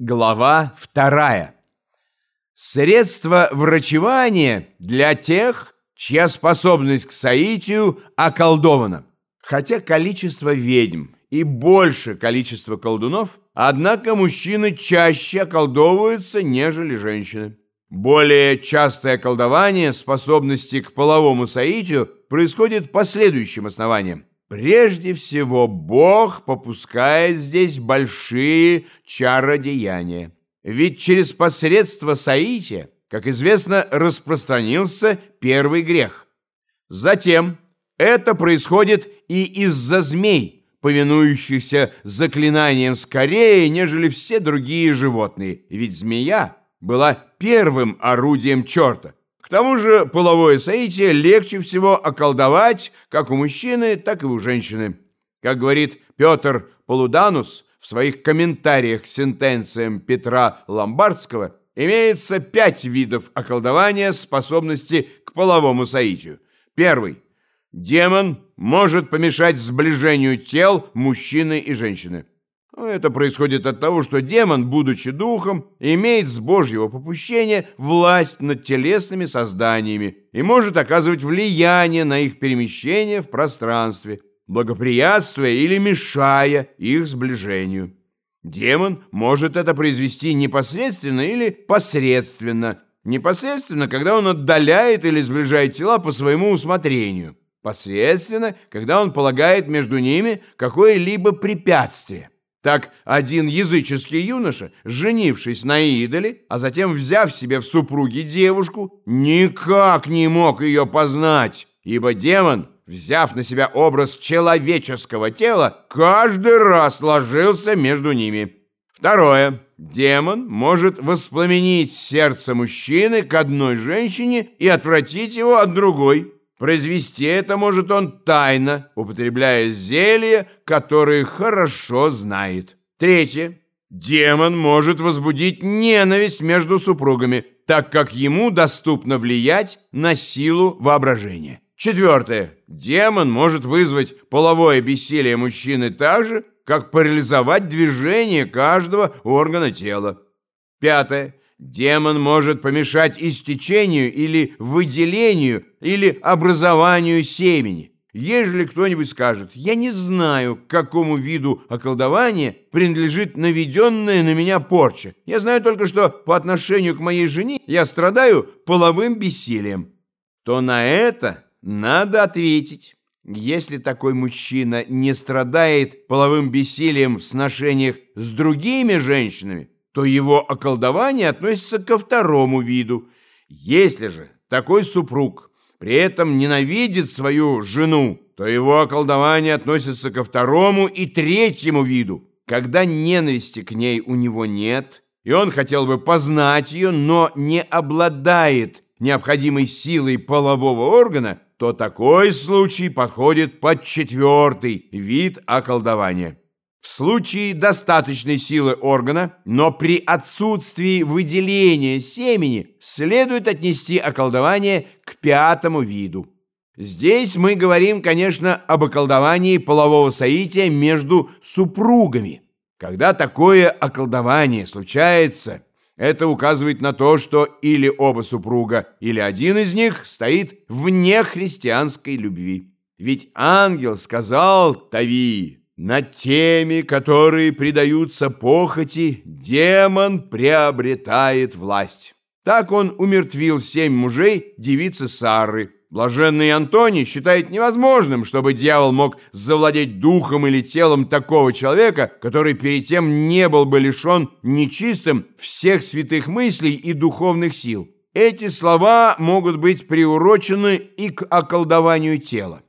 Глава вторая. Средства врачевания для тех, чья способность к соитию околдована. Хотя количество ведьм и больше количества колдунов, однако мужчины чаще околдовываются, нежели женщины. Более частое колдование способности к половому соитию происходит по следующим основаниям. Прежде всего, Бог попускает здесь большие чародеяния. Ведь через посредство соития, как известно, распространился первый грех. Затем это происходит и из-за змей, повинующихся заклинаниям скорее, нежели все другие животные. Ведь змея была первым орудием черта. К тому же половое соитие легче всего околдовать как у мужчины, так и у женщины. Как говорит Петр Полуданус в своих комментариях к сентенциям Петра Ломбардского, имеется пять видов околдования способности к половому соитию. Первый. Демон может помешать сближению тел мужчины и женщины. Это происходит от того, что демон, будучи духом, имеет с Божьего попущения власть над телесными созданиями и может оказывать влияние на их перемещение в пространстве, благоприятствуя или мешая их сближению. Демон может это произвести непосредственно или посредственно. Непосредственно, когда он отдаляет или сближает тела по своему усмотрению. Посредственно, когда он полагает между ними какое-либо препятствие. Так один языческий юноша, женившись на идоле, а затем взяв себе в супруги девушку, никак не мог ее познать, ибо демон, взяв на себя образ человеческого тела, каждый раз ложился между ними. Второе. Демон может воспламенить сердце мужчины к одной женщине и отвратить его от другой. Произвести это может он тайно, употребляя зелья, которые хорошо знает. Третье. Демон может возбудить ненависть между супругами, так как ему доступно влиять на силу воображения. Четвертое. Демон может вызвать половое бессилие мужчины так же, как парализовать движение каждого органа тела. Пятое. Демон может помешать истечению или выделению или образованию семени. Ежели кто-нибудь скажет, я не знаю, к какому виду околдования принадлежит наведенная на меня порча. Я знаю только, что по отношению к моей жене я страдаю половым бессилием. То на это надо ответить. Если такой мужчина не страдает половым бессилием в сношениях с другими женщинами, то его околдование относится ко второму виду. Если же такой супруг при этом ненавидит свою жену, то его околдование относится ко второму и третьему виду. Когда ненависти к ней у него нет, и он хотел бы познать ее, но не обладает необходимой силой полового органа, то такой случай подходит под четвертый вид околдования. В случае достаточной силы органа, но при отсутствии выделения семени, следует отнести околдование к пятому виду. Здесь мы говорим, конечно, об околдовании полового соития между супругами. Когда такое околдование случается, это указывает на то, что или оба супруга, или один из них стоит вне христианской любви. Ведь ангел сказал Тавии, над теми, которые предаются похоти, демон приобретает власть. Так он умертвил семь мужей девицы Сары. Блаженный Антоний считает невозможным, чтобы дьявол мог завладеть духом или телом такого человека, который перед тем не был бы лишен нечистым всех святых мыслей и духовных сил. Эти слова могут быть приурочены и к околдованию тела.